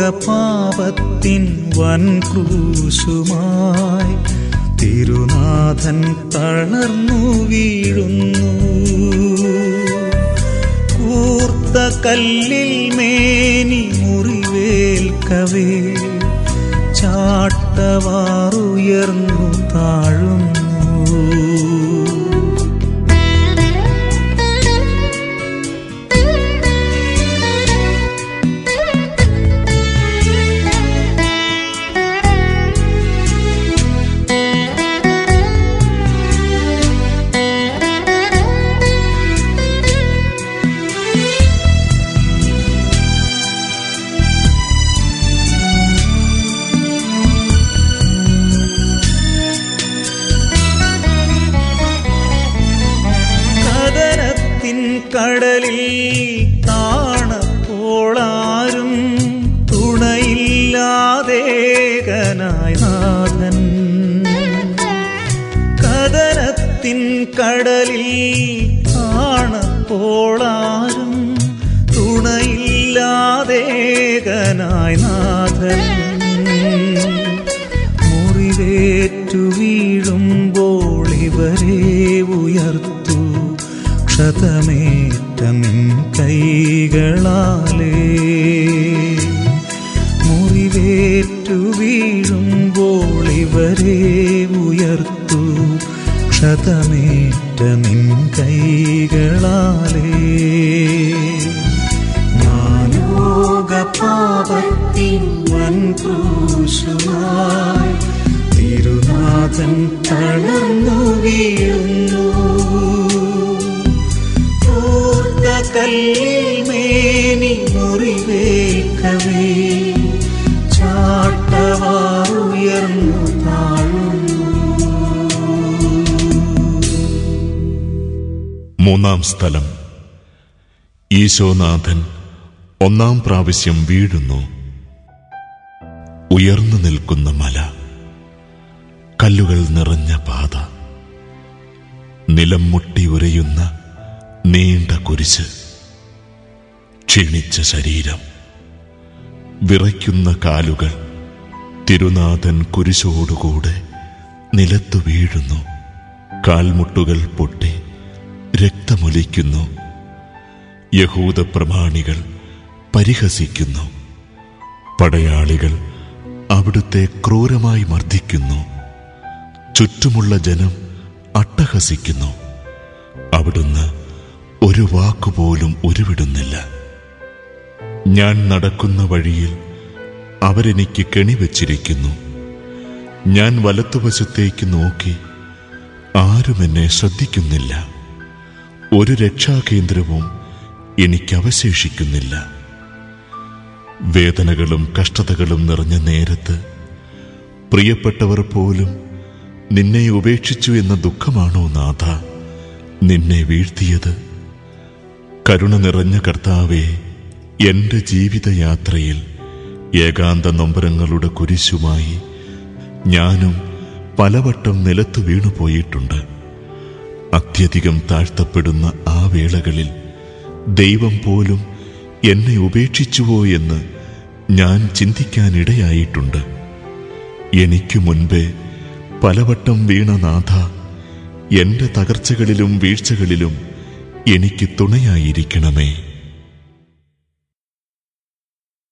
മാലോക പാപത്തിൻ വൻ ക്രൂശുമായി തിരുനാഥൻ തളർന്നു വീഴുന്നു. കൂർത്ത കല്ലിൽ മേനി മുറിവേൽക്കവേ ചാട്ടവാറുയർന്നു താഴുന്നു. കടലിൽ കാണപ്പോളാരും തുണയില്ലാതേകനായ നാഥൻ. കടനത്തിൻ കടലിൽ കാണപ്പോളാരും തുണയില്ലാതേകനായ നാഥൻ. മുറിവേറ്റു വീഴുമ്പോൾ ഇവരെ ക്ഷതമേറ്റ നിൻ കൈകളാലേ. മുറിവേറ്റു വീഴുമ്പോൾ ഇവരെ ഉയർത്തു. ക്ഷതമേറ്റ നിൻ കൈകളാലേ. മാലോക പാപത്തിൻ വൻ ക്രൂശുമായി തിരുനാഥൻ തളർന്നു വീഴുന്നു മൂന്നാം സ്ഥലം. ഈശോനാഥൻ ഒന്നാം പ്രാവശ്യം വീഴുന്നു. ഉയർന്നു നിൽക്കുന്ന മല. കല്ലുകൾ നിറഞ്ഞ പാത. നിലം മുട്ടി ഉരയുന്ന നീണ്ട കുരിശ്. ക്ഷീണിച്ച ശരീരം. വിറയ്ക്കുന്ന കാലുകൾ തിരുനാഥൻ കുരിശോടുകൂടെ നിലത്തു വീഴുന്നു. കാൽമുട്ടുകൾ പൊട്ടി രക്തമൊലിക്കുന്നു. യഹൂദ പ്രമാണികൾ പരിഹസിക്കുന്നു. പടയാളികൾ അവിടുത്തെ ക്രൂരമായി മർദ്ദിക്കുന്നു. ചുറ്റുമുള്ള ജനം അട്ടഹസിക്കുന്നു. അവിടുന്ന് ഒരു വാക്കുപോലും ഉരുവിടുന്നില്ല. ഞാൻ നടക്കുന്ന വഴിയിൽ അവരെനിക്ക് കെണിവെച്ചിരിക്കുന്നു. ഞാൻ വലത്തുവശത്തേക്ക് നോക്കി ആരും എന്നെ ശ്രദ്ധിക്കുന്നില്ല. ഒരു രക്ഷാകേന്ദ്രവും എനിക്ക് അവശേഷിക്കുന്നില്ല വേദനകളും കഷ്ടതകളും നിറഞ്ഞ നേരത്ത് പ്രിയപ്പെട്ടവർ പോലും നിന്നെ ഉപേക്ഷിച്ചു എന്ന ദുഃഖമാണോ നാഥ നിന്നെ വീഴ്ത്തിയത്? കരുണ നിറഞ്ഞ കർത്താവെ എന്റെ ജീവിതയാത്രയിൽ ഏകാന്ത നൊമ്പരങ്ങളുടെ കുരിശുമായി ഞാനും പലവട്ടം നിലത്തു വീണുപോയിട്ടുണ്ട്. അത്യധികം താഴ്ത്തപ്പെടുന്ന ആ വേളകളിൽ ദൈവം പോലും എന്നെ ഉപേക്ഷിച്ചുവോ എന്ന് ഞാൻ ചിന്തിക്കാനിടയായിട്ടുണ്ട്. എനിക്ക് മുൻപേ പലവട്ടം വീണ നാഥ എന്റെ തകർച്ചകളിലും വീഴ്ചകളിലും എനിക്ക് തുണയായിരിക്കണമേ.